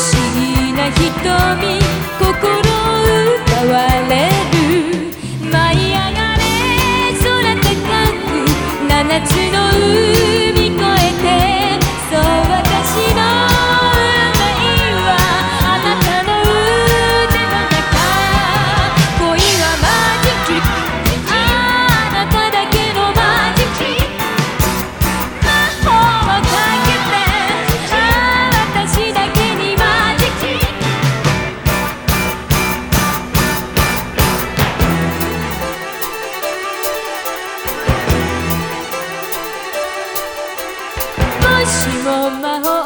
しな瞳心奪われる。you on my heart.